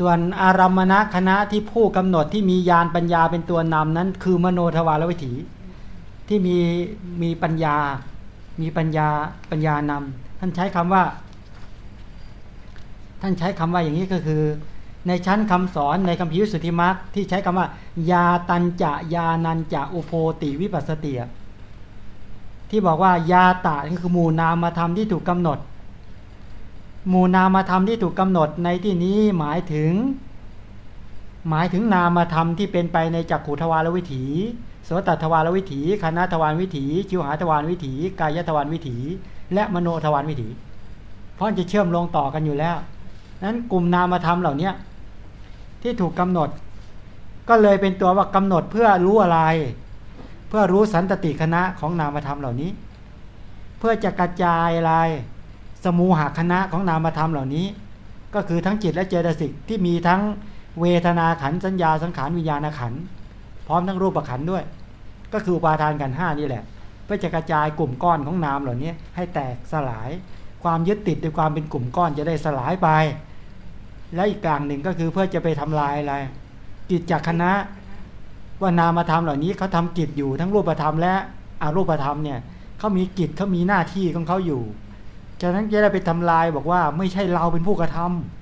ส่วนอารัมมณคณะที่ผู้กำหนดที่มียานปัญญาเป็นตัวนำนั้น คือมโนทวารวิถี ที่มีมีปัญญา มีปัญญาปัญญานำท่านใช้คำว่า ท่านใช้คำว่าอย่างนี้ก็คือ ในชั้นคำสอนในคำพิวสุทธิมรรคที่ใช้คำว่า ยาตันจะยานันจะอุโพติวิปัสสติที่บอกว่ายาตานี่คือหมู่นามธรรมที่ถูกกำหนด หมู่นามธรรมที่ถูกกำหนดในที่นี้หมายถึง หมายถึงนามธรรมที่เป็นไปในจักขุทวารวิถี โสตทวารวิถีคณะทวารวิถีจิวหาทวารวิถี กายทวารวิถี และมโนทวารวิถี เพราะจะเชื่อมลงต่อกันอยู่แล้วนั้นกลุ่มนามธรรมเหล่านี้ที่ถูกกำหนด ก็เลยเป็นตัวว่ากำหนดเพื่อรู้อะไร เพื่อรู้สันตติคณะของนามธรรมเหล่านี้ เพื่อจะกระจายอะไร สมูหคณะของนามธรรมเหล่านี้ ก็คือทั้งจิตและเจตสิกที่มีทั้งเวทนาขันสัญญาสังขารวิญญาณขันพร้อมทั้งรูปขันด้วย ก็คืออุปาทานกันห้านี่แหละเพื่อจะกระจายกลุ่มก้อนของนามเหล่านี้ให้แตกสลาย ความยึดติดในความเป็นกลุ่มก้อนจะได้สลายไป และอีกอย่างหนึ่งก็คือเพื่อจะไปทำลายอะไรจิตจากคณะว่านามธรรมเหล่านี้เขาทำกิจอยู่ทั้งรูปธรรมและอารูปธรรมเนี่ยเขามีกิจเขามีหน้าที่ของเขาอยู่ ฉะนั้นจะได้ไปทำลายบอกว่าไม่ใช่เราเป็นผู้กระท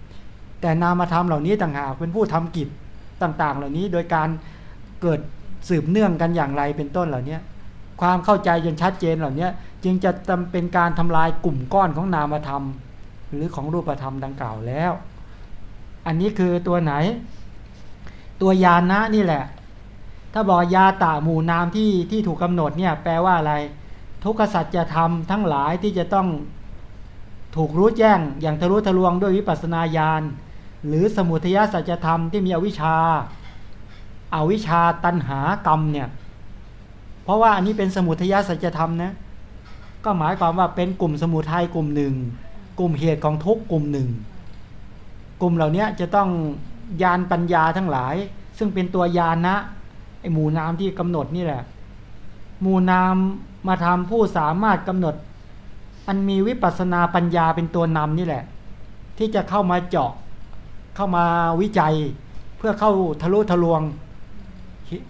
ำแต่นามธรรมเหล่านี้ต่างหากเป็นผู้ทำกิจต่าง ๆ เหล่านี้โดยการเกิดสืบเนื่องกันอย่างไรเป็นต้นเหล่านี้ความเข้าใจจนชัดเจนเหล่านี้จึงจะจาเป็นการทำลายกลุ่มก้อนของนามธรรม หรือของรูปธรรมดังกล่าวแล้ว อันนี้คือตัวไหน ตัวยานะนี่แหละ ถ้าบอกยาตาหมู่นามที่ที่ถูกกำหนดเนี่ยแปลว่าอะไร ทุกขสัจจะทำทั้งหลายที่จะต้อง ถูกรู้แจ้งอย่างทะลุทะลวงด้วยวิปัสนาญาณหรือสมุทัยสัจธรรมที่มีอวิชชาอาวิชชาตันหากรรมเนี่ย เพราะว่าอันนี้เป็นสมุทัยสัจธรรมนะก็หมายความว่าเป็นกลุ่มสมุทัยกลุ่มหนึ่ง กลุ่มเหตุของทุกกลุ่มหนึ่ง กลุ่มเหล่านี้จะต้องยานปัญญาทั้งหลาย ซึ่งเป็นตัวยานนะไอหมู่นามที่กำหนดนี่แหละ หมู่นามมาทำผู้สามารถกำหนด อันมีวิปัสนาปัญญาเป็นตัวนำนี่แหละ ที่จะเข้ามาเจาะเข้ามาวิจัย เพื่อเข้าทะลุทะลวง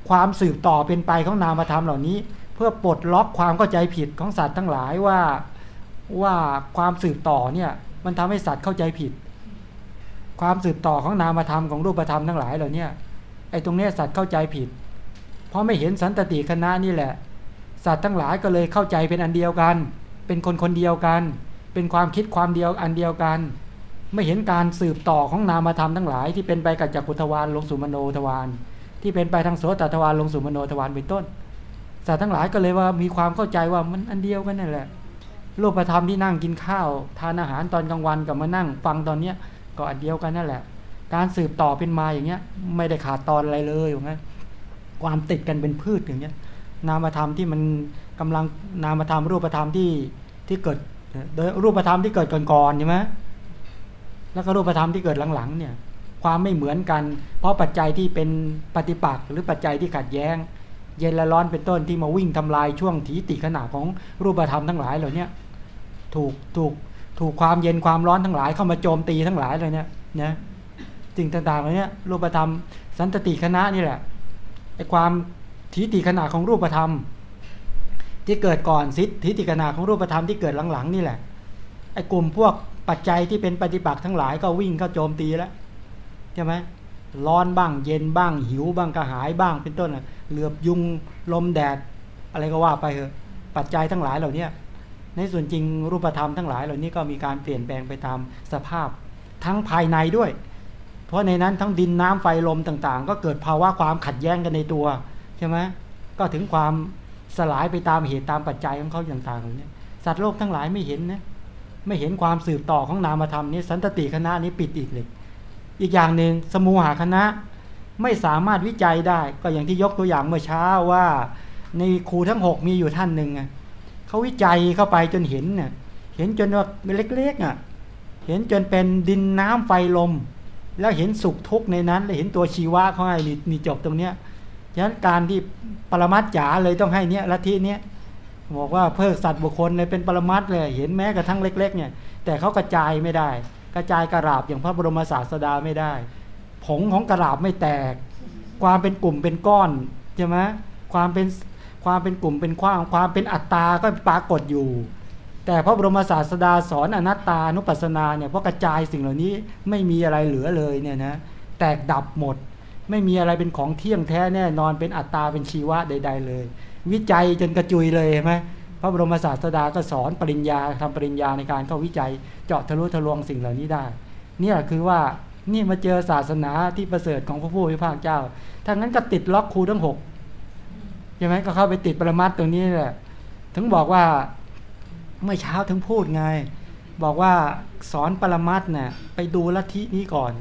ความสืบต่อเป็นไปของนามธรรมเหล่านี้ เพื่อปลดล็อกความเข้าใจผิดของสัตว์ทั้งหลายว่าว่าความสืบต่อเนี่ยมันทำให้สัตว์เข้าใจผิด ความสืบต่อของนามธรรมของรูปธรรมทั้งหลายเหล่านี้ไอ้ตรงนี้สัตว์เข้าใจผิด เพราะไม่เห็นสันตติคณะนี่แหละ สัตว์ทั้งหลายก็เลยเข้าใจเป็นอันเดียวกัน เป็นคนคนเดียวกัน เป็นความคิดความเดียวอันเดียวกัน ไม่เห็นการสืบต่อของนามธรรมทั้งหลาย ที่เป็นไปกับจักรุทวารลงสู่มโนทวารที่เป็นไปทางโสตทวารลงสู่มโนทวารเป็นต้นสัตว์ทั้งหลายก็เลยว่ามีความเข้าใจว่ามันอันเดียวกันนั่นแหละรูปธรรมที่นั่งกินข้าว ทานอาหารตอนกลางวันกับมานั่งฟังตอนเนี้ยก็อันเดียวกันนั่นแหละ การสืบต่อเป็นมาอย่างเงี้ย ไม่ได้ขาดตอนอะไรเลยอย่างเงี้ยความติดกันเป็นพืชอย่างเงี้ย นามธรรมที่มันกำลังนามธรรมรูปธรรมที่ที่เกิดโดยรูปธรรมที่เกิดก่อนๆใช่ไหมแล้วก็รูปธรรมที่เกิดหลังๆเนี่ยความไม่เหมือนกัน เพราะปัจจัยที่เป็นปฏิปักษ์หรือปัจจัยที่ขัดแย้ง เย็นและร้อนเป็นต้นที่มาวิ่งทำลายช่วงถีติขนาดของรูปธรรมทั้งหลายเหล่านี้ถูกถูกถูกความเย็นความร้อนทั้งหลายเข้ามาโจมตีทั้งหลายเลยเนี่ยนะสิ่งต่างๆเหล่านี้รูปธรรมสันตติคณะนี่แหละไอ้ความ ถีติขนาดของรูปธรรม ที่เกิดก่อนสิทธิติกนาของรูปธรรมที่เกิดหลังๆนี่แหละไอ้กลุ่มพวกปัจจัยที่เป็นปฏิปักษ์ทั้งหลายก็วิ่งเข้าโจมตีแล้วใช่ไหมร้อนบ้างเย็นบ้างหิวบ้างกระหายบ้างเป็นต้นเหลือบยุงลมแดด อะไรก็ว่าไปเถอะปัจจัยทั้งหลายเหล่านี้ในส่วนจริงรูปธรรมทั้งหลายเหล่านี้ก็มีการเปลี่ยนแปลงไปตามสภาพทั้งภายในด้วย เพราะในนั้นทั้งดินน้ำไฟลมต่างๆ ก็เกิดภาวะความขัดแย้งกันในตัว ใช่ไหมก็ถึงความสลายไปตามเหตุตามปัจจัยของเขาอย่างต่างๆเนี่ยสัตว์โลกทั้งหลายไม่เห็นนะไม่เห็นความสืบต่อของนามธรรมนี้สันตติคณะนี้ปิดอีกเลย อีกอย่างหนึ่งสมูหาคณะไม่สามารถวิจัยได้ ก็อย่างที่ยกตัวอย่างเมื่อเช้าว่า ในครูทั้งหกมีอยู่ท่านหนึ่งเขาวิจัยเข้าไปจนเห็นเน่ยเห็นจนว่าเล็กๆอะเห็นจนเป็นดินน้ำไฟลม แล้วเห็นสุขทุกข์ในนั้น แล้วเห็นตัวชีวะเขาให้นี่จบตรงเนี้ย ฉะนั้นการที่ปรมัตจ๋าเลยต้องให้เนี้ยลัทธิเนี้ยบอกว่าเพิกสัตว์บุคคลเลยเป็นปรมัตเลยเห็นแม้กระทั่งเล็ก ๆ เนี่ย แต่เขากระจายไม่ได้ กระจายกระราบอย่างพระบรมศาสดาไม่ได้ ผงของกระดาษไม่แตก ความเป็นกลุ่มเป็นก้อนใช่ไหมความเป็นความเป็นกลุ่มเป็นกว้างความเป็นอัตตาก็ปรากฏอยู่ แต่พระบรมศาสดาสอนอนัตตานุปัสสนาเนี่ยเพราะกระจายสิ่งเหล่านี้ไม่มีอะไรเหลือเลยเนี่ยนะแตกดับหมด ไม่มีอะไรเป็นของเที่ยงแท้แน่นอนเป็นอัตตาเป็นชีวะใด ๆ เลย วิจัยจนกระจุยเลยใช่ไหมพระบรมศาสดาก็สอนปริญญาทำปริญญาในการเข้าวิจัยเจาะทะลุทะลวงสิ่งเหล่านี้ได้ เนี่ยคือว่านี่มาเจอศาสนาที่ประเสริฐของพระผู้มีพระเจ้าถ้างั้นก็ติดล็อกครูทั้งหกใช่ไหมก็เข้าไปติดปรมัตตรงนี้แหละถึงบอกว่าเมื่อเช้าถึงพูดไง บอกว่าสอนปรมัตเนี่ยไปดูลัทธินี้ก่อน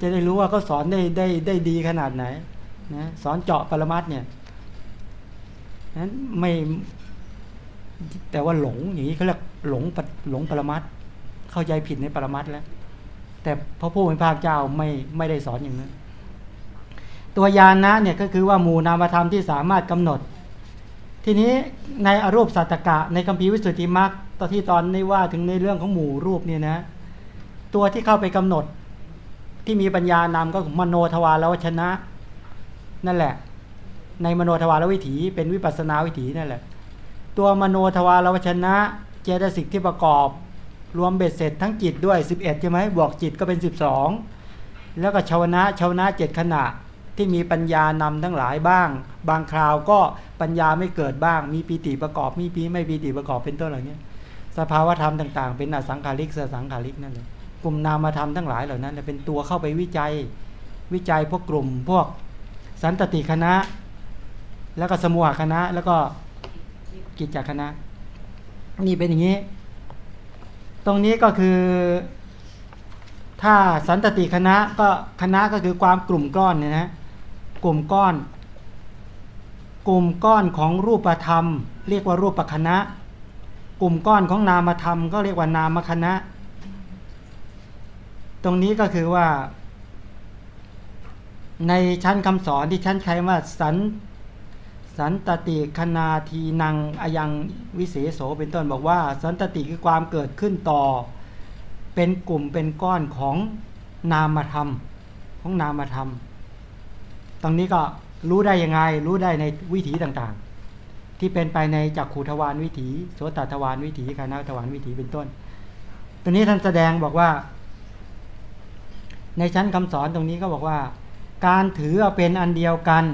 จะได้รู้ว่าเขาสอนได้ได้ได้ดีขนาดไหนนะสอนเจาะปรมัตเนี่ยนั้นไม่แต่ว่าหลงอย่างนี้เขาเรียกหลงหลงปรมัตเข้าใจผิดในปรมัตแล้ว แต่พระผู้เป็นพระเจ้าไม่ไม่ได้สอนอย่างนั้น ตัวยานนะเนี่ยก็คือว่าหมู่นามธรรมที่สามารถกำหนด ทีนี้ในอรูปสัตตกะ ในคัมภีร์วิสุทธิมรรคตอนที่ตอนนี้ว่าถึงในเรื่องของหมู่รูปเนี่ยนะ ตัวที่เข้าไปกำหนด ที่มีปัญญานำก็มโนทวาราวัชชนะ นั่นแหละ ในมโนทวารวิถีเป็นวิปัสสนาวิถีนั่นแหละ ตัวมโนทวาราวัชชนะ เจตสิกที่ประกอบ รวมเบ็ดเสร็จทั้งจิตด้วย 11ใช่ไหมบวกจิตก็เป็น 12 แล้วก็ชาวนะชาวนะเจ็ดขณะที่มีปัญญานำทั้งหลายบ้าง บางคราวก็ปัญญาไม่เกิดบ้าง มีปีติประกอบมีปีไม่ปีติประกอบเป็นต้นเหล่านี้สภาวธรรมต่าง ๆ เป็นอสังขาริกสสังขาริกนั่นเลย กลุ่มนามธรรมทั้งหลายเหล่านั้นเป็นตัวเข้าไปวิจัยวิจัยพวกกลุ่มพวกสันตติคณะ แล้วก็สมุหคณะ แล้วก็กิจจคณะ นี่เป็นอย่างนี้ ตรงนี้ก็คือ ถ้าสันตติคณะก็คณะก็คือความกลุ่มก้อนเนี่ยนะกลุ่มก้อน กลุ่มก้อนของรูปธรรม เรียกว่ารูปคณะ กลุ่มก้อนของนามธรรม ก็เรียกว่านามคณะ ตรงนี้ก็คือว่า ในชั้นคำสอนที่ชั้นใช้ว่าสันสันตติคณาทีนังอายังวิเศษโสเป็นต้นบอกว่า สันตติคือความเกิดขึ้นต่อ เป็นกลุ่มเป็นก้อนของนามธรรมของนามธรรม ตรงนี้ก็รู้ได้ยังไง รู้ได้ในวิถีต่างๆ ที่เป็นไปในจักขูทวารวิถีโสตทวารวิถีคานาทวารวิถีเป็นต้นตรงนี้ท่านแสดงบอกว่า ในชั้นคำสอนตรงนี้ก็บอกว่า การถือเอาเป็นอันเดียวกัน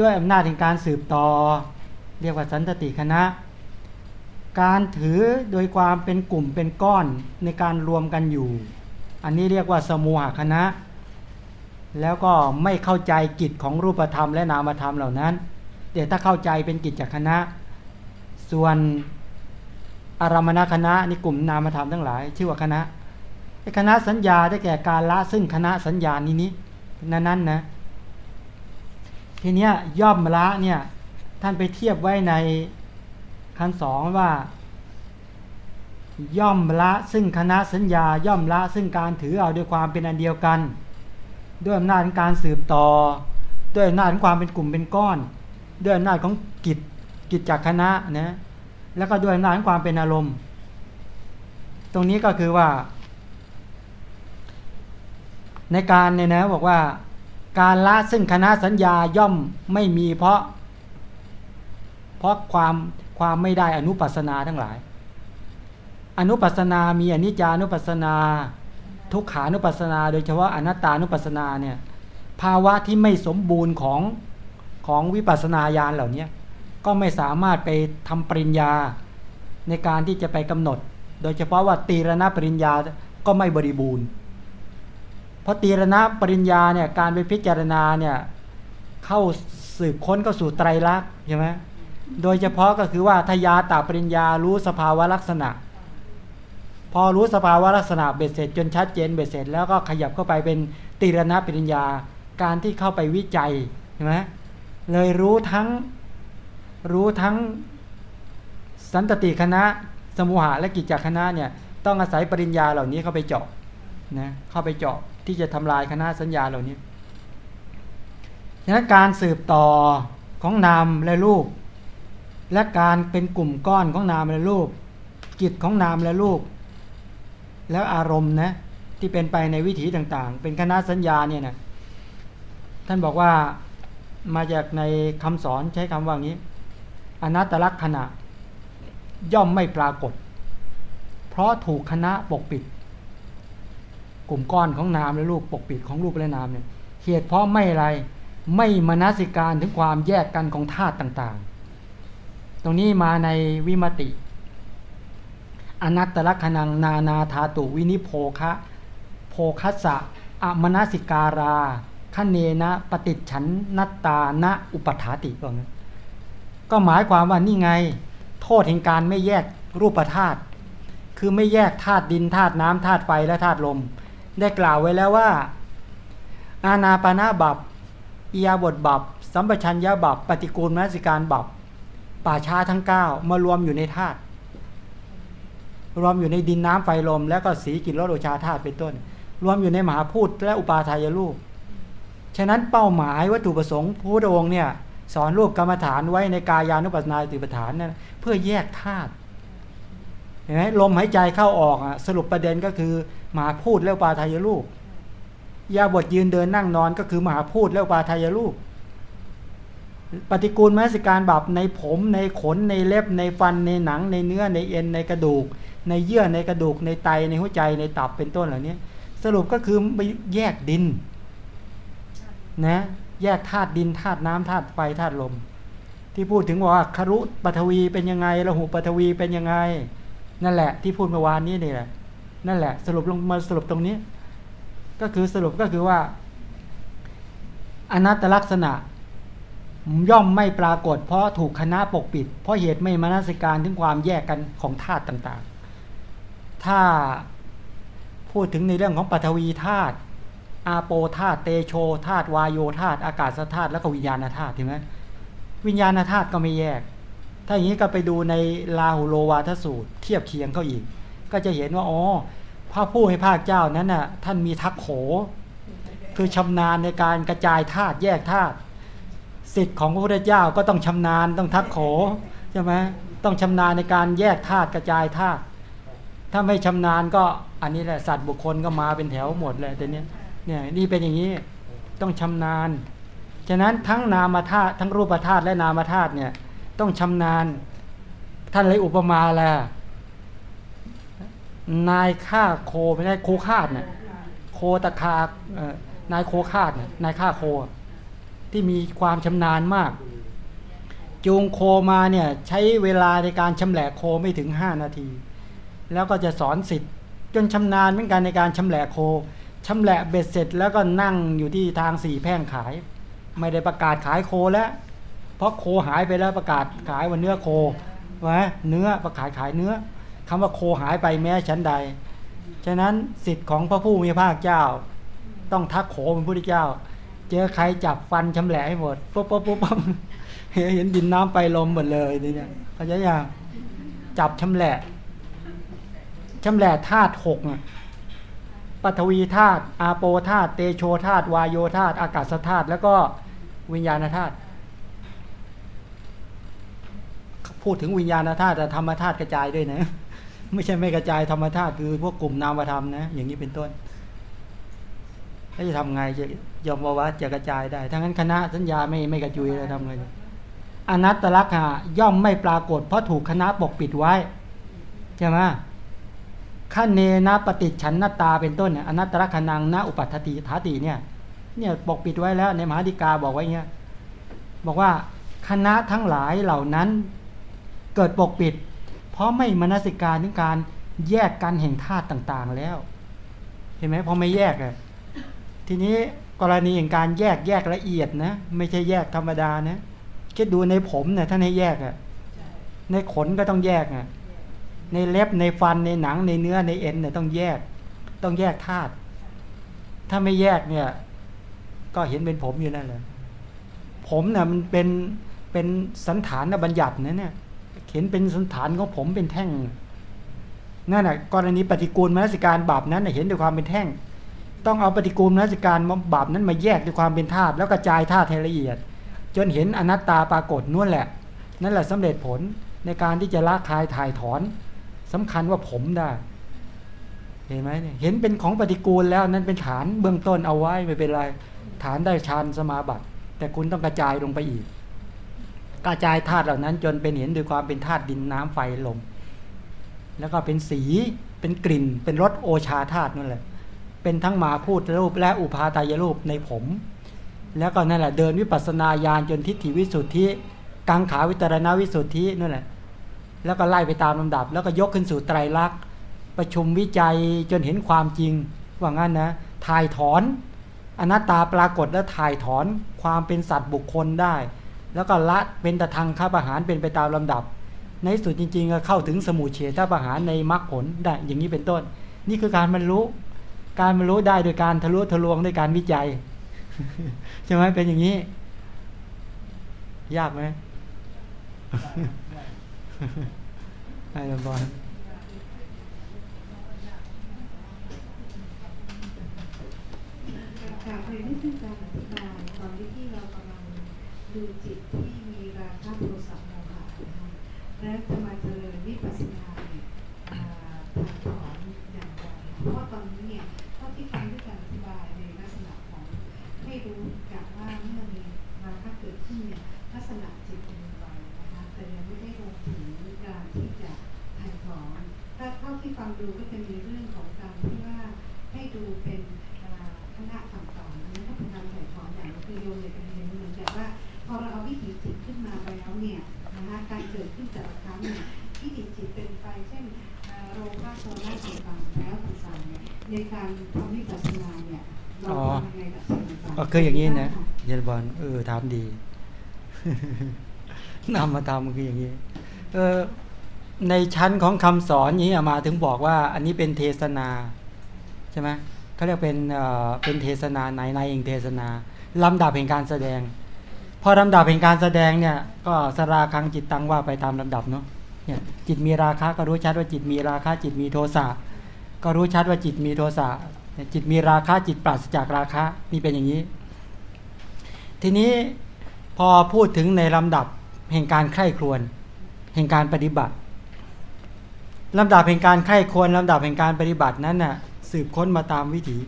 ด้วยอำนาจในการสืบต่อ เรียกว่าสันตติคณะ การถือโดยความเป็นกลุ่มเป็นก้อนในการรวมกันอยู่ อันนี้เรียกว่าสมุหคณะ แล้วก็ไม่เข้าใจกิจของรูปธรรมและนามธรรมเหล่านั้นเดี๋ยวถ้าเข้าใจเป็นกิจจากคณะ ส่วนอารมณคณะนี่กลุ่มนามธรรมทั้งหลาย ชื่อว่าคณะ คณะสัญญาได้แก่การละซึ่งคณะสัญญานี้นี้นั้นนั้นนะทีเนี้ยย่อมละเนี่ยท่านไปเทียบไว้ในคันสองว่า ย่อมละซึ่งคณะสัญญา ย่อมละซึ่งการถือเอาด้วยความเป็นอันเดียวกัน ด้วยอำนาจการสืบต่อ ด้วยอำนาจของความเป็นกลุ่มเป็นก้อน ด้วยอำนาจของกิจกิจจากคณะนะแล้วก็ด้วยอำนาจของความเป็นอารมณ์ ตรงนี้ก็คือว่า ในการเนี่ยนะบอกว่าการละซึ่งคณะสัญญาย่อมไม่มีเพราะ เพราะความความไม่ได้อนุปัสนาทั้งหลาย อนุปัสนามีอนิจจานุปัสนา ทุกขานุปัสนา โดยเฉพาะอนัตตานุปัสนาเนี่ยภาวะที่ไม่สมบูรณ์ของของวิปัสสนาญาณเหล่านี้ก็ไม่สามารถไปทำปริญญาในการที่จะไปกำหนด โดยเฉพาะว่าตีรณปริญญาก็ไม่บริบูรณ์ เพราะตีรณปริญญาเนี่ยการไปพิจารณาเนี่ยเข้าสืบค้นก็สู่ไตรลักษณ์ใช่ไหมโดยเฉพาะก็คือว่าทยาตาปริญญารู้สภาวะลักษณะ พอรู้สภาวะลักษณะเบ็ดเสร็จจนชัดเจนเบ็ดเสร็จแล้วก็ขยับเข้าไปเป็นติรณปริญญาการที่เข้าไปวิจัยใช่ไหมเลยรู้ทั้งรู้ทั้งสันตติคณะ สมุหะและกิจจคณะเนี่ยต้องอาศัยปริญญาเหล่านี้เข้าไปเจาะนะเข้าไปเจาะ ที่จะทำลายคณะสัญญาเหล่านี้ฉะนั้นการสืบต่อของนามและรูป และการเป็นกลุ่มก้อนของนามและรูป กิจของนามและรูป แล้วอารมณ์นะที่เป็นไปในวิถีต่างๆ เป็นคณะสัญญาเนี่ยนะท่านบอกว่ามาจากในคำสอนใช้คำว่างี้ อนัตตลักษณะย่อมไม่ปรากฏ เพราะถูกคณะปกปิด กลุ่มก้อนของนามและรูปปกปิดของรูปและนามเนี่ยเหตุเพราะไม่อะไรไม่มนสิการถึงความแยกกันของธาตุต่างๆ ตรงนี้มาในวิมติ อนัตตลักษณังนานาธาตุวินิโพคะโพคัสะอมนสิการาคเนนะปฏิฉันนัตตาณอุปถาติก็นั้นก็หมายความว่านี่ไง โทษแห่งการไม่แยกรูปธาตุคือไม่แยกธาตุดินธาตุน้ำธาตุไฟและธาตุลม ได้กล่าวไว้แล้วว่า อาณาปานาบับอียาบทบับสัมปชัญญะบับปฏิกูลมนสิการบับป่าช้าทั้ง 9 มารวมอยู่ในธาตุรวมอยู่ในดินน้ำไฟลม แล้วก็สีกลิ่นรสโอชาธาตุเป็นต้น รวมอยู่ในมหาพูดและอุปาทายรูป ฉะนั้นเป้าหมายวัตถุประสงค์พระพุทธองค์เนี่ยสอนรูปกรรมฐานไว้ในกายานุปัสนาติปฐานนั่นเพื่อแยกธาตุเห็นไหมลมหายใจเข้าออกอะสรุปประเด็นก็คือ มหาพูดแล้วปาทายรูปยาบทยืนเดินนั่งนอนก็คือมหาพูดแล้วปาทายรูป ปฏิกูลมนสิการบับในผมในขนในเล็บในฟันในหนัง ในเนื้อในเอ็นในกระดูก ในเยื่อในกระดูกในไตในหัวใจในตับเป็นต้นเหล่านี้สรุปก็คือไปแยกดินนะแยกธาตุดินธาตุน้ำธาตุไฟธาตุลม ที่พูดถึงว่าคารุปฐวีเป็นยังไงระหุปฐวีเป็นยังไง นั่นแหละที่พูดเมื่อวานนี้นี่แหละ นั่นแหละ สรุปลงมาสรุปตรงนี้ ก็คือสรุปก็คือว่า อนัตตลักษณะ ย่อมไม่ปรากฏ เพราะถูกคณะปกปิด เพราะเหตุไม่มานาสิการถึงความแยกกันของธาตุต่างๆ ถ้าพูดถึงในเรื่องของปฐวีธาตุอาโปธาตุเตโชธาตุวายโยธาตุอากาศธาตุแล้วก็วิญญาณธาตุใช่ไหมวิญญาณธาตุก็ไม่แยก ถ้าอย่างนี้ก็ไปดูในลาหุโลวาทสูตร เทียบเคียงเขาอีก ก็จะเห็นว่าอ๋อพระผู้ให้ภาคเจ้านั้นน่ะท่านมีทักโข คือชำนาญในการกระจายธาตุแยกธาตุสิทธิ์ของพระพุทธเจ้าก็ต้องชำนาญต้องทักโขใช่ไหมต้องชำนาญในการแยกธาตุกระจายธาตุถ้าไม่ชำนาญก็อันนี้แหละสัตว์บุคคลก็มาเป็นแถวหมดเลยแต่เนี้ยเนี่ยนี่เป็นอย่างนี้ต้องชำนาญฉะนั้นทั้งนามธาตุทั้งรูปธาตุและนามธาตุเนี่ยต้องชำนาญท่านเลยอุปมาแหละ นายฆ่าโคไม่ได้โคคาดเนี่ยโคตะคานายโคคาดเนี่ยนายฆ่าโค ที่มีความชำนาญมาก จูงโคมาเนี่ยใช้เวลาในการชำแหละโคไม่ถึงห้านาที แล้วก็จะสอนสิทธิ์จนชำนาญเหมือนกันในการชำแหละโคชำแหละเบ็ดเสร็จแล้วก็นั่งอยู่ที่ทางสี่แพ่งขาย ไม่ได้ประกาศขายโคแล้วเพราะโคหายไปแล้วประกาศขายว่าเนื้อโควะเนื้อประกาศขายเนื้อ คำว่าโคหายไปแม้ชั้นใด ฉะนั้นสิทธิ์ของพระผู้มีพระเจ้า ต้องทักโขเป็นพระพุทธเจ้า เจอใครจับฟันชำแหละให้หมดปุ๊บปุ๊บปุ๊บปุ๊บเห็นดินน้ำไปลมหมดเลยนี่เนี่ยเขาจะยังจับชำแหละชำแหละธาตุหกปฐวีธาตุอาโปธาตุเตโชธาตุวายโยธาตุอากาศธาตุแล้วก็วิญญาณธาตุพูดถึงวิญญาณธาตุแต่ธรรมธาตุกระจายด้วยนะ ไม่ใช่ไม่กระจายธรรมธาตุคือพวกกลุ่มนามธรรมนะ อย่างนี้เป็นต้นแล้วจะทำไงจะยอมวัดจะกระจายได้ทั้งนั้นคณะสัญญาไม่ไม่กระจุยเลยทำไงอนัตตลักษณะย่อมไม่ปรากฏ เพราะถูกคณะปกปิดไว้ใช่ไหมขั้นเนนะปฏิฉันนตาเป็นต้นเนี่ยอนัตตลักนังนะอุปัฏฐติทาติเนี่ยเนี่ยปกปิดไว้แล้วในมหาดิกาบอกไว้เงี้ยบอกว่าคณะทั้งหลายเหล่านั้น เกิดปกปิด เพราะไม่มนสิการถึงการแยกกันแห่งธาตุต่างๆแล้ว เห็นไหมพอไม่แยกอะทีนี้กรณีอย่างการแยกแยกละเอียดนะ ไม่ใช่แยกธรรมดานะคิดดูในผมเนี่ยท่าให้แยกอะในขนก็ต้องแยกอะในเล็บในฟันในหนังในเนื้อในเอ็นเนี่ยต้องแยก ต้องแยกธาตุถ้าไม่แยกเนี่ย ก็เห็นเป็นผมอยู่นั่นแหละผมเนี่ยมันเป็นเป็นสันฐานบัญญัตินะเนี่ย เห็นเป็นสันฐานของผมเป็นแท่งนั่นแหะกรณีปฏิกูลมนสิการบาปนั้นเห็นด้วยความเป็นแท่ง ต้องเอาปฏิกูลมนสิการบาปนั้นมาแยกด้วยความเป็นธาตุแล้วกระจายธาตุให้ละเอียด จนเห็นอนัตตาปรากฏนั่นแหละ นั่นแหละสำเร็จผลในการที่จะละคายถ่ายถอนสำคัญว่าผมได้เห็นไหมเนี่ยเห็นเป็นของปฏิกูลแล้วนั่นเป็นฐานเบื้องต้นเอาไว้ไม่เป็นไรฐานได้ฌานสมาบัติ แต่คุณต้องกระจายลงไปอีก กระจายธาตุเหล่านั้น จนเป็นเห็นโดยความเป็นธาตุดินน้ำไฟลม แล้วก็เป็นสีเป็นกลิ่น เป็นรสโอชาธาตุนั่นแหละ เป็นทั้งมาพูดรูปและอุปาตายรูปในผม แล้วก็นั่นแหละเดินวิปัสสนาญาณจนทิฏฐิวิสุทธิกังขาวิตรณวิสุทธินั่นแหละ แล้วก็ไล่ไปตามลำดับ แล้วก็ยกขึ้นสู่ไตรลักษณ์ประชุมวิจัยจนเห็นความจริงว่างั้นนะถ่ายถอน อนัตตาปรากฏและถ่ายถอนความเป็นสัตว์บุคคลได้ แล้วก็ละเป็นตะทางข้าประหารเป็นไปตามลำดับ ในสุดจริงๆก็เข้าถึงสมุเฉทประหารในมรรคผลได้อย่างนี้เป็นต้น นี่คือการบรรลุการบรรลุได้โดยการทะลุทะลวงด้วยการวิจัยใช่ไหมเป็นอย่างนี้ ยากไหมไอ้บอลจากเรียนที่คือการอธิบายตอนที่เรากำลังดูจิตที่มีราคะโทสะโมหะนะคะ และจะมาเจริญวิปัสสนาเนี่ยอ่าทางถอนอย่างไรเพราะว่าตอนนี้เนี่ยเท่าที่ฟังด้วยการอธิบายในลักษณะของให้รู้จากว่าเมื่อมีราคะเกิดขึ้นเนี่ยลักษณะจิตเป็นอย่างไรนะคะแต่ยังไม่ได้ลงถึงการที่จะถ่ายถอนถ้าเท่าที่ฟังดูก็จะมีเรื่อง คืออย่างนี้นะเยนบอลเออถามดีนำมาทำคืออย่างนี้ เออในชั้นของคำสอนนี้อามาถึงบอกว่า อันนี้เป็นเทศนาใช่ไหมเขาเรียกเป็นเอ่อเป็นเทศนาในในเองเทศนาลำดับแห่งการแสดง พอลำดับแห่งการแสดงเนี่ย ก็สราคังจิตตังว่าไปตามลำดับเนาะเนี่ยจิตมีราคะก็รู้ชัดว่าจิตมีราคะจิตมีโทสะก็รู้ชัดว่าจิตมีโทสะ จิตมีราคะจิตปราศจากราคะนี่เป็นอย่างนี้ ทีนี้พอพูดถึงในลำดับแห่งการใคร่ครวญแห่งการปฏิบัติลำดับแห่งการใคร่ครวญลำดับแห่งการปฏิบัตินั้นน่ะสืบค้นมาตามวิถี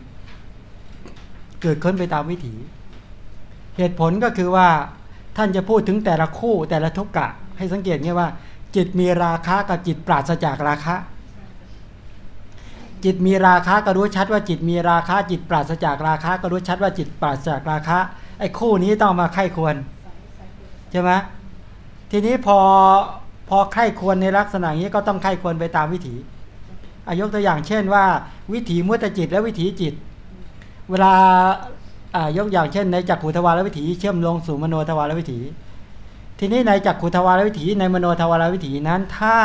เกิดค้นไปตามวิถี เหตุผลก็คือว่าท่านจะพูดถึงแต่ละคู่แต่ละทุกกะ ให้สังเกตเนี่ยว่า จิตมีราคะกับจิตปราศจากราคะ จิตมีราคะก็รู้ชัดว่าจิตมีราคะ จิตปราศจากราคะก็รู้ชัดว่าจิตปราศจากราคะไอ้คู่นี้ต้องมาไข้ควรใช่ไหมทีนี้พอพอไข้ควรในลักษณะนี้ก็ต้องไข้ควรไปตามวิถีอายกตัวอย่างเช่นว่า วิถีมุตจิตและวิถีจิต เวลาอ่ายกอย่างเช่น ในจักขุทวารวิถีเชื่อมลงสู่มโนทวารวิถี ทีนี้ในจักขุทวารวิถีในมโนทวารวิถีนั้นถ้า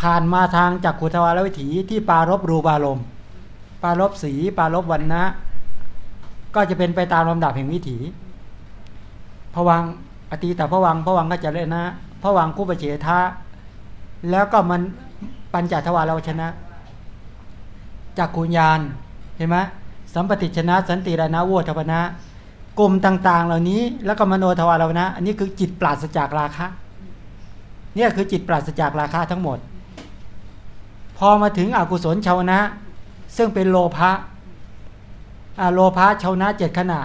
ผ่านมาทางจักขุทวารวิถีที่ปารบรูปารมณ์ปารบสีปารบวันนะ ก็จะเป็นไปตามลำดับแห่งวิถีผวังอตีแต่ผวังผวังก็จะเล่นนะผวังคู่ประเฉทะแล้วก็มันปัญจทวารวชนะจักขุญญาณเห็นไหมสัมปติชนะ สันติรณะโวทปนะกลุ่มต่าง ๆ เหล่านี้ แล้วก็มโนทวารวนะ อันนี้คือจิตปราศจากราคะ เนี่ยคือจิตปราศจากราคะทั้งหมด พอมาถึงอกุศลชาวนะ ซึ่งเป็นโลภะโลภะชาวนะเจ็ดขณะ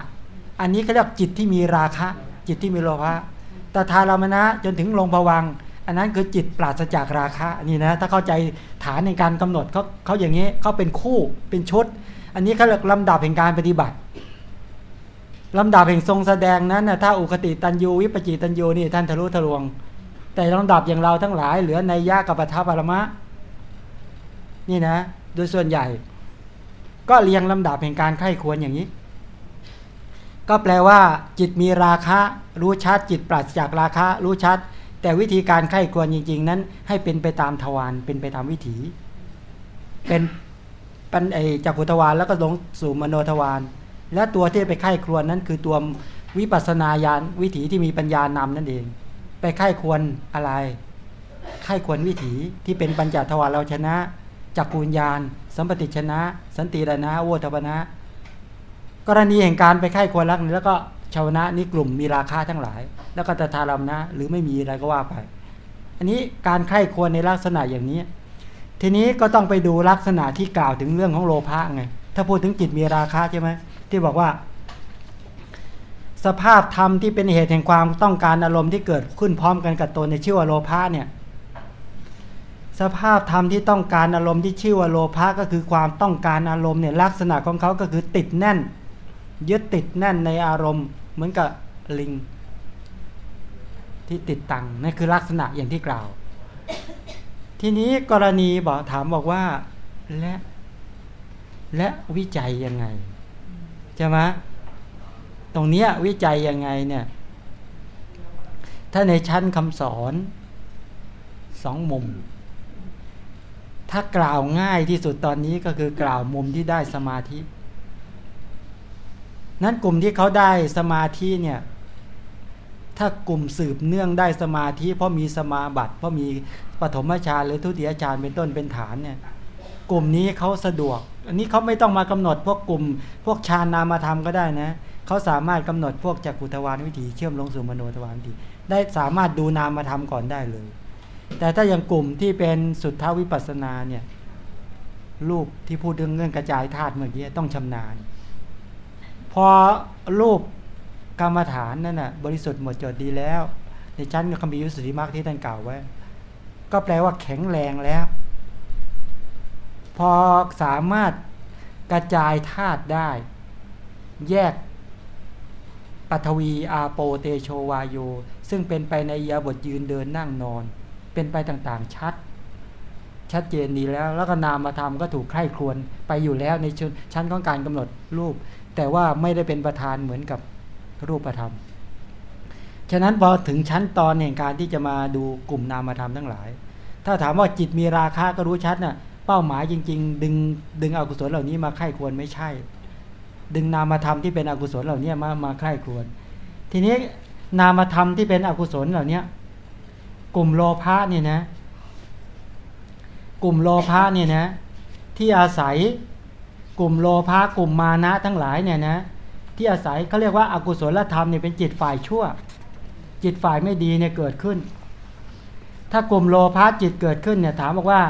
อันนี้เขาเรียกจิตที่มีราคะ จิตที่มีโลภะตถารามณะจนถึงลงภวัง อันนั้นคือจิตปราศจากราคะนี่นะถ้าเข้าใจฐานในการกำหนดเขาเขาอย่างนี้เขาเป็นคู่เป็นชุด อันนี้เขาเรียกลำดับแห่งการปฏิบัติลำดับแห่งทรงแสดงนั้นนะถ้าอุคติตันยูวิปจิตันยูนี่ท่านทะลุทะลวง แต่ลำดับอย่างเราทั้งหลาย เหลือในยะกับปัทภปรมะ นี่นะ โดยส่วนใหญ่ ก็เรียงลำดับแห่งการไข้ควรอย่างนี้ ก็แปลว่า จิตมีราคะ รู้ชัด จิตปราศจากราคะ รู้ชัด แต่วิธีการไข้ควรจริง ๆ นั้น ให้เป็นไปตามทวารเป็นไปตามวิถี เป็นปันไอจากขุทวารแล้วก็ลงสู่มโนทวารและตัวที่ไปไข้ครวญนั้น คือตัววิปัสสนาญาณวิถีที่มีปัญญานำนั่นเอง ไปไข้ควรอะไรไข้ควรวิถีที่เป็นปัญจทวารเราชนะจักกูญญาณ สัมปติชนะ สันติรณะโวทปนะ กรณีแห่งการไปไข้ควรรักแล้วก็ชาวนะนี่กลุ่มมีราคาทั้งหลาย แล้วก็ตถารามนะ หรือไม่มีอะไรก็ว่าไป อันนี้การไข้ควรในลักษณะอย่างนี้ ทีนี้ก็ต้องไปดูลักษณะที่กล่าวถึงเรื่องของโลภะไงถ้าพูดถึงจิตมีราคะใช่ไหมที่บอกว่า สภาพธรรมที่เป็นเหตุแห่งความต้องการอารมณ์ที่เกิดขึ้นพร้อมกันกับตนในชื่อว่าโลภะเนี่ยสภาพธรรมที่ต้องการอารมณ์ที่ชื่อว่าโลภะก็คือความต้องการอารมณ์เนี่ยลักษณะของเขาก็คือติดแน่น ยึดติดแน่นในอารมณ์เหมือนกับลิง ที่ติดตังนั่นคือลักษณะอย่างที่กล่าว ทีนี้กรณีบอกถามบอกว่าและและวิจัยยังไงใช่ไหม ตรงเนี้ยวิจัยยังไงเนี่ย ถ้าในชั้นคำสอนสองมุม ถ้ากล่าวง่ายที่สุดตอนนี้ก็คือกล่าวมุมที่ได้สมาธิ นั้นกลุ่มที่เขาได้สมาธิเนี่ย ถ้ากลุ่มสืบเนื่องได้สมาธิ เพราะมีสมาบัติเพราะมีปฐมฌานหรือทุติยฌานเป็นต้นเป็นฐานเนี่ย กลุ่มนี้เขาสะดวก อันนี้เขาไม่ต้องมากำหนดพวกกลุ่ม พวกฌานนามธรรมก็ได้นะเเขาสามารถกำหนดพวกจักขุทวารวิถีเชื่อมลงสู่มโนทวารวิถีได้สามารถดูนามธรรมก่อนได้เลย แต่ถ้าอย่างกลุ่มที่เป็นสุทธวิปัสนาเนี่ยรูปที่พูดเรื่องเรื่องกระจายธาตุเมื่อกี้ต้องชำนาญ พอรูปกรรมฐานนั่นน่ะบริสุทธิ์หมดจดดีแล้ว ในชั้นคำพิยุสุธิมรรคที่ท่านกล่าวไว้ ก็แปลว่าแข็งแรงแล้ว พอสามารถกระจายธาตุได้ แยก ปัทวีอาโปเตโชวาโย ซึ่งเป็นไปในยาบทยืนเดินนั่งนอน เป็นไปต่างๆชัด ชัดเจนดีแล้ว แล้วก็นามธรรมก็ถูกใคร่ครวญไปอยู่แล้วในชั้นของการกำหนดรูป แต่ว่าไม่ได้เป็นประธานเหมือนกับรูปธรรม ฉะนั้นพอถึงชั้นตอนแห่งการที่จะมาดูกลุ่มนามธรรมทั้งหลาย ถ้าถามว่าจิตมีราคาก็รู้ชัดนะ่ะเป้าหมายจริง ๆ ดึงดึงเอากุศลเหล่านี้มาไข้ควรไม่ใช่ ดึงนามธรรมที่เป็นอกุศลเหล่านี้มามาไข้ควรทีนี้นามธรรมที่เป็นอกุศลเหล่านี้กลุ่มโลภะเนี่ยนะ กลุ่มโลภะเนี่ยนะ ที่อาศัยกลุ่มโลภะกลุ่มมานะทั้งหลายเนี่ยนะ ที่อาศัยเขาเรียกว่าอากุศลธรรมเนี่ยเป็นจิตฝ่ายชั่ว จิตฝ่ายไม่ดีเนี่ยเกิดขึ้น ถ้ากลุ่มโลภะจิตเกิดขึ้นเนี่ยถามบอกว่า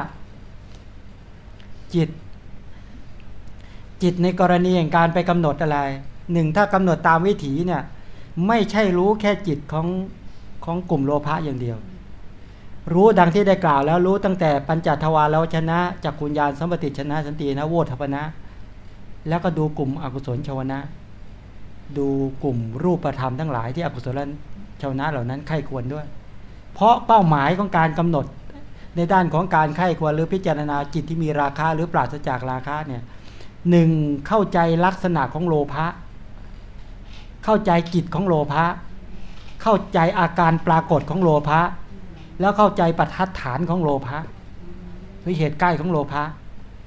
จิต จิตในกรณีแห่งการไปกำหนดอะไรหนึ่งถ้ากำหนดตามวิถีเนี่ยไม่ใช่รู้แค่จิตของของกลุ่มโลภะอย่างเดียว รู้ดังที่ได้กล่าวแล้วรู้ตั้งแต่ปัญจทวารแล้วชนะจักคุญญาณสัมปติชนะสันตินะโวทัพนะ แล้วก็ดูกลุ่มอกุศลชาวนะ ดูกลุ่มรูปธรรมทั้งหลายที่อกุศลชาวนะเหล่านั้นไข้ควรด้วย เพราะเป้าหมายของการกำหนดในด้านของการไข้ควรหรือพิจารณาจิตที่มีราคาหรือปราศจากราคาเนี่ย หนึ่งเข้าใจลักษณะของโลภะเข้าใจจิตของโลภะเข้าใจอาการปรากฏของโลภะแล้วเข้าใจปัจทัดฐานของโลภะคือเหตุใกล้ของโลภะ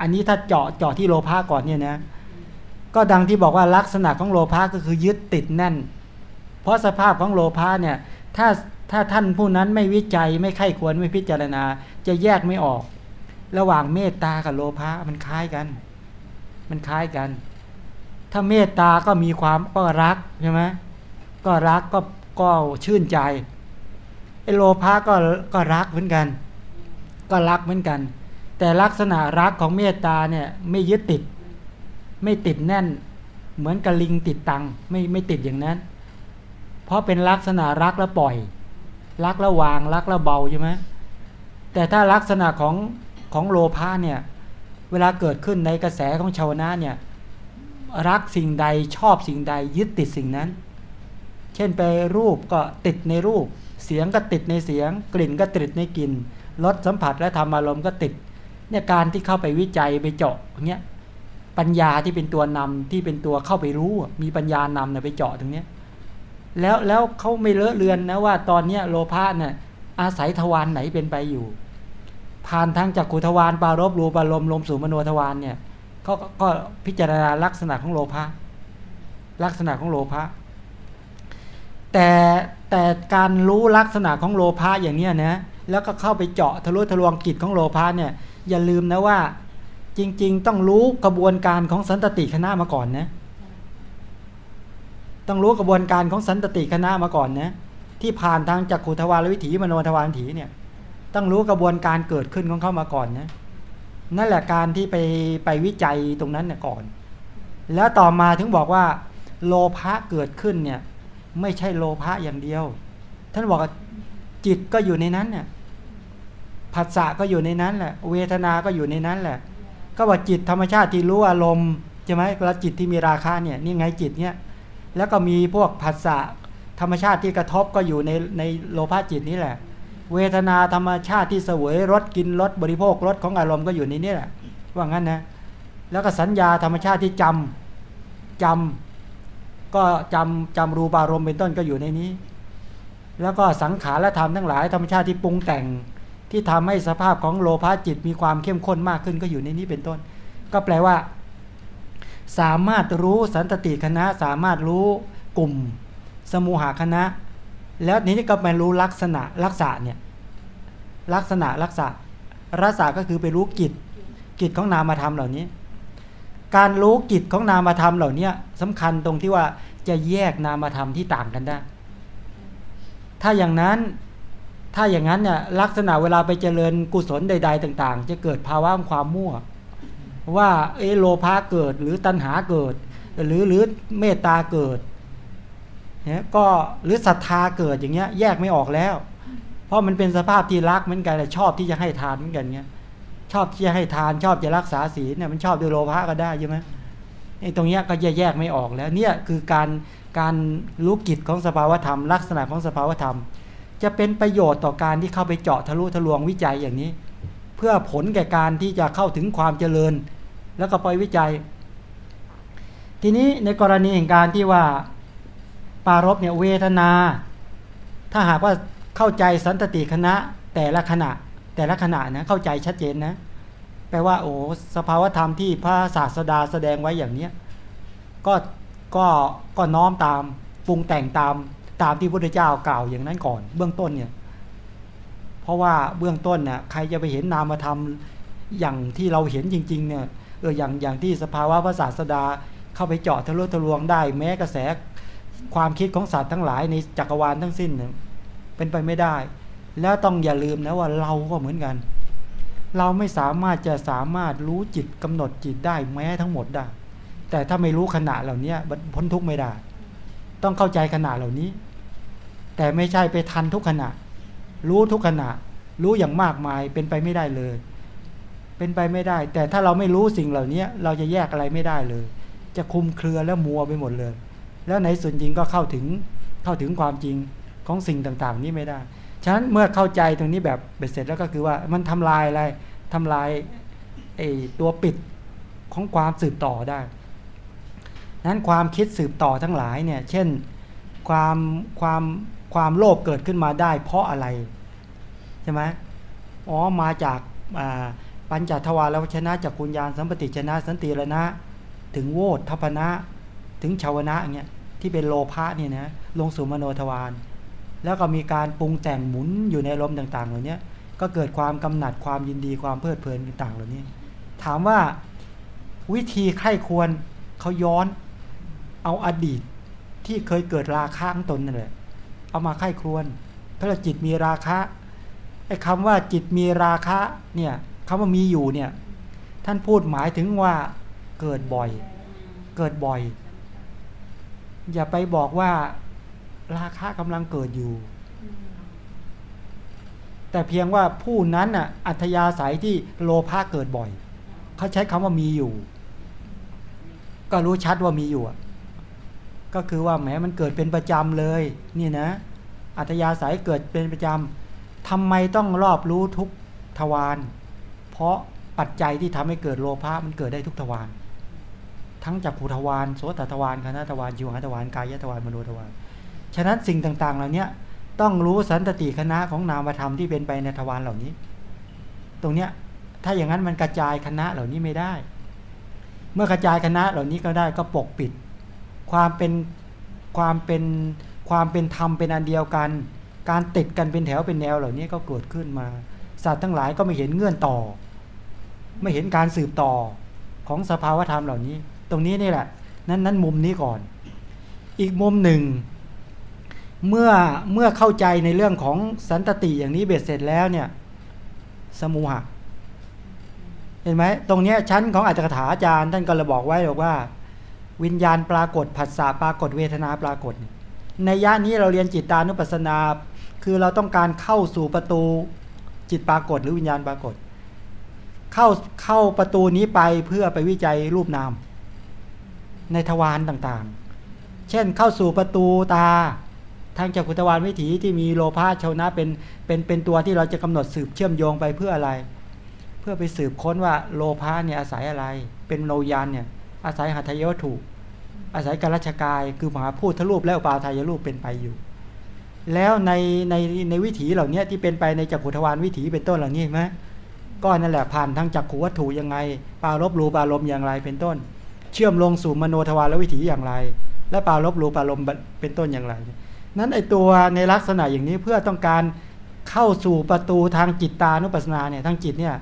อันนี้ถ้าเจาะเจาะที่โลภะก่อนเนี่ยนะก็ดังที่บอกว่าลักษณะของโลภะก็คือยึดติดแน่น เพราะสภาพของโลภะเนี่ยถ้าถ้าท่านผู้นั้นไม่วิจัยไม่ไข้ควรไม่พิจารณา จะแยกไม่ออก ระหว่างเมตตากับโลภะมันคล้ายกัน มันคล้ายกัน ถ้าเมตตาก็มีความก็รักใช่ไหมก็รักก็ก็ชื่นใจไอโลภะก็ก็รักเหมือนกัน ก็รักเหมือนกัน แต่ลักษณะรักของเมตตาเนี่ยไม่ยึดติด ไม่ติดแน่น เหมือนกระลิงติดตังไม่ไม่ติดอย่างนั้น เพราะเป็นลักษณะรักแล้วปล่อย รักแล้ววางรักแล้วเบาใช่ไหมแต่ถ้าลักษณะของของโลภะเนี่ย วลาเกิดขึ้นในกระแสของชาวนะเนี่ยรักสิ่งใดชอบสิ่งใดยึดติดสิ่งนั้น เช่นไปรูปก็ติดในรูป เสียงก็ติดในเสียง กลิ่นก็ติดในกลิ่นรสสัมผัสและธรรมอารมณ์ก็ติดเนี่ยการที่เข้าไปวิจัยไปเจาะอย่างเงี้ยปัญญาที่เป็นตัวนำที่เป็นตัวเข้าไปรู้มีปัญญานำเนี่ยไปเจาะตรงเนี้ยแล้วแล้วเขาไม่เลอะเลือนนะว่าตอนเนี้ยโลภะเนี่ยอาศัยทวารไหนเป็นไปอยู่ ผ่านทางจากขุทวารปารบรูปารมลมสู่มโนทวารเนี่ยเขาก็พิจารณาลักษณะของโลภะลักษณะของโลภะแต่แต่การรู้ลักษณะของโลภะอย่างเนี้ยนะแล้วก็เข้าไปเจาะทะลุทะลวงกิจของโลภะเนี่ยอย่าลืมนะว่าจริง ๆ ต้องรู้กระบวนการของสันตติคณะมาก่อนนะต้องรู้กระบวนการของสันตติคณะมาก่อนนะที่ผ่านทางจักขุทวารวิถีมโนทวารถีเนี่ย ต้องรู้กระบวนการเกิดขึ้นของเขามาก่อนนะนั่นแหละการที่ไปไปวิจัยตรงนั้นเนี่ยก่อน แล้วต่อมาถึงบอกว่า โลภะเกิดขึ้นเนี่ย ไม่ใช่โลภะอย่างเดียว ท่านบอกจิตก็อยู่ในนั้นเนี่ยผัสสะก็อยู่ในนั้นแหละ เวทนา ก็อยู่ในนั้นแหละ ก็ว่าจิตธรรมชาติที่รู้อารมณ์ใช่ไหมแล้วจิตที่มีราคาเนี่ยนี่ไงจิตเนี่ยแล้วก็มีพวกผัสสะธรรมชาติที่กระทบก็อยู่ในในโลภะจิตนี่แหละ เวทนาธรรมชาติที่เสวยรสกินรสบริโภครสของอารมณ์ก็อยู่ในนี้แหละว่างั้นนะแล้วก็สัญญาธรรมชาติที่จำจำก็จำจำรูปารมณ์เป็นต้นก็อยู่ในนี้ แล้วก็สังขารและธรรมทั้งหลาย ธรรมชาติที่ปรุงแต่งที่ทำให้สภาพของโลภะจิตมีความเข้มข้นมากขึ้นก็อยู่ในนี้เป็นต้น ก็แปลว่า สามารถรู้สันตติคณะ สามารถรู้กลุ่ม สมูหคณะ แล้วนี้ก็ไปรู้ลักษณะลักษณะเนี่ยลักษณะลักษณะรัศก็คือไปรู้กิจกิจของนามธรรมเหล่านี้ การรู้กิจของนามธรรมเหล่านี้สำคัญตรงที่ว่าจะแยกนามธรรมที่ต่างกันได้ ถ้าอย่างนั้นถ้าอย่างนั้นเนี่ยลักษณะเวลาไปเจริญกุศลใด ๆ ต่าง ๆ จะเกิดภาวะความมั่ว ว่าเอโลภาเกิดหรือตัณหาเกิด หรือหรือเมตตาเกิด นี่ยก็หรือศรัทธาเกิดอย่างเงี้ยแยกไม่ออกแล้ว เพราะมันเป็นสภาพที่รักเหมือนกันชอบที่จะให้ทานเหมือนกันเงี้ยชอบที่จะให้ทานชอบจะรักษาศีลเนี่ยมันชอบด้วยโลภะก็ได้ใช่ไหมไอ้ตรงเนี้ยก็แยกไม่ออกแล้วเนี่ยคือการการรู้กิจของสภาวธรรม ลักษณะของสภาวธรรม จะเป็นประโยชน์ต่อการที่เข้าไปเจาะทะลุทะลวงวิจัยอย่างนี้ เพื่อผลแก่การที่จะเข้าถึงความเจริญ แล้วก็ไปวิจัย ทีนี้ในกรณีแห่งการที่ว่า ปารบเนี่ยเวทนา ถ้าหากว่าเข้าใจสันตติคณะแต่ละขณะแต่ละขณะนะเข้าใจชัดเจนนะแปลว่าโอ้สภาวธรรมที่พระศาสดาแสดงไว้อย่างเนี้ยก็ก็ก็น้อมตามปรุงแต่งตามตามที่พระพุทธเจ้ากล่าวอย่างนั้นก่อน เบื้องต้นเนี่ยเพราะว่าเบื้องต้นเนี่ยใครจะไปเห็นนามธรรมอย่างที่เราเห็นจริง ๆ เนี่ยเอออย่างอย่างที่สภาวะพระศาสดาเข้าไปเจาะทะลุทะลวงได้ แม้กระแส ความคิดของสัตว์ทั้งหลายในจักรวาลทั้งสิ้นเป็นไปไม่ได้ แล้วต้องอย่าลืมนะว่าเราก็เหมือนกัน เราไม่สามารถจะสามารถรู้จิตกำหนดจิตได้แม้ทั้งหมดได้ แต่ถ้าไม่รู้ขณะเหล่านี้พ้นทุกข์ไม่ได้ ต้องเข้าใจขณะเหล่านี้ แต่ไม่ใช่ไปทันทุกขณะ รู้ทุกขณะ รู้อย่างมากมายเป็นไปไม่ได้เลย เป็นไปไม่ได้ แต่ถ้าเราไม่รู้สิ่งเหล่านี้เราจะแยกอะไรไม่ได้เลย จะคุมเครือแล้วมัวไปหมดเลย แล้วในส่วนจริงก็เข้าถึงเข้าถึงความจริงของสิ่งต่างๆ นี้ไม่ได้ฉะนั้นเมื่อเข้าใจตรงนี้แบบเบ็ดเสร็จแล้วก็คือว่ามันทำลายอะไรทำลายไอ้ตัวปิดของความสืบต่อได้นั้นความคิดสืบต่อทั้งหลายเนี่ย เช่นความความความโลภเกิดขึ้นมาได้ เพราะอะไรใช่ไหมอ๋อมาจากปัญจทวารแล้วชนะจากกุญญาณสัมปติชนะ สันติรณะ ถึงโวทัพนะ ถึงชาวนะเงี้ย ที่เป็นโลภะเนี่ยนะลงสู่มโนทวารแล้วก็มีการปรุงแต่งหมุนอยู่ในลมต่างๆเหล่านี้ก็เกิดความกำหนัดความยินดีความเพลิดเพลินต่างๆเหล่านี้ ถามว่าวิธีไข้ควรเขาย้อนเอาอดีตที่เคยเกิดราคะตนนั่นแหละเอามาไข้ครวนถ้าจิตมีราคะไอ้คำว่าจิตมีราคะเนี่ยคำว่ามีอยู่เนี่ยท่านพูดหมายถึงว่าเกิดบ่อย เกิดบ่อย อย่าไปบอกว่าราคะกำลังเกิดอยู่ แต่เพียงว่าผู้นั้นน่ะอัธยาศัยที่โลภะเกิดบ่อย เขาใช้คำว่ามีอยู่ ก็รู้ชัดว่ามีอยู่ก็คือว่าแม้มันเกิดเป็นประจำเลย นี่นะ อัธยาศัยเกิดเป็นประจำทำไมต้องรอบรู้ทุกทวารเพราะปัจจัยที่ทำให้เกิดโลภะมันเกิดได้ทุกทวาร ทั้งจากภูทวารโสตทวารคณะทวารจิวหทวารกายทวารมโนทวารฉะนั้นสิ่งต่างๆ เหล่านี้ต้องรู้สันตติคณะของนามธรรมที่เป็นไปในทวารเหล่านี้ ตรงเนี้ยถ้าอย่างนั้นมันกระจายคณะเหล่านี้ไม่ได้ เมื่อกระจายคณะเหล่านี้ก็ได้ก็ปกปิด ความเป็นความเป็นความเป็นธรรมเป็นอันเดียวกัน การติดกันเป็นแถวเป็นแนวเหล่านี้ก็เกิดขึ้นมาสัตว์ทั้งหลายก็ไม่เห็นเงื่อนต่อ ไม่เห็นการสืบต่อของสภาวธรรมเหล่านี้ ตรงนี้นี่แหละ นั้นนั้นมุมนี้ก่อน อีกมุมหนึ่ง เมื่อเมื่อเข้าใจในเรื่องของสันตติอย่างนี้เบ็ดเสร็จแล้วเนี่ย สมูหะเห็นไหมตรงนี้ชั้นของอัจฉริยะอาจารย์ ท่านก็เลยบอกไว้บอกว่า วิญญาณปรากฏผัสสะปรากฏเวทนาปรากฏ ในย่านนี้เราเรียนจิตตานุปัสสนา คือเราต้องการเข้าสู่ประตูจิตปรากฏหรือวิญญาณปรากฏ เข้าเข้าประตูนี้ไปเพื่อไปวิจัยรูปนาม ในทวารต่างๆ เช่นเข้าสู่ประตูตา ทางจักขุทวารวิถีที่มีโลภะชาวนะเป็นเป็นเป็นตัวที่เราจะกำหนดสืบเชื่อมโยงไปเพื่ออะไร เพื่อไปสืบค้นว่าโลภะเนี่ยอาศัยอะไร เป็นโลยานเนี่ยอาศัยหัตถยวัตถุ อาศัยการรัชกายคือมหาพูดทรูปและอุปาทายรูปเป็นไปอยู่ แล้วในในในวิถีเหล่านี้ที่เป็นไปในจักขุทวารวิถีเป็นต้นเหล่านี้เห็นไหมก็นั่นแหละผ่านทางจักขุวัตถุยังไง ปารบรูปารมอย่างไรเป็นต้น เชื่อมลงสู่มโนทวารวิถีอย่างไร และปารบรูปารมณ์เป็นต้นอย่างไร นั้นไอตัวในลักษณะอย่างนี้เพื่อต้องการเข้าสู่ประตูทางจิตตานุปัสสนาเนี่ยทางจิตเนี่ย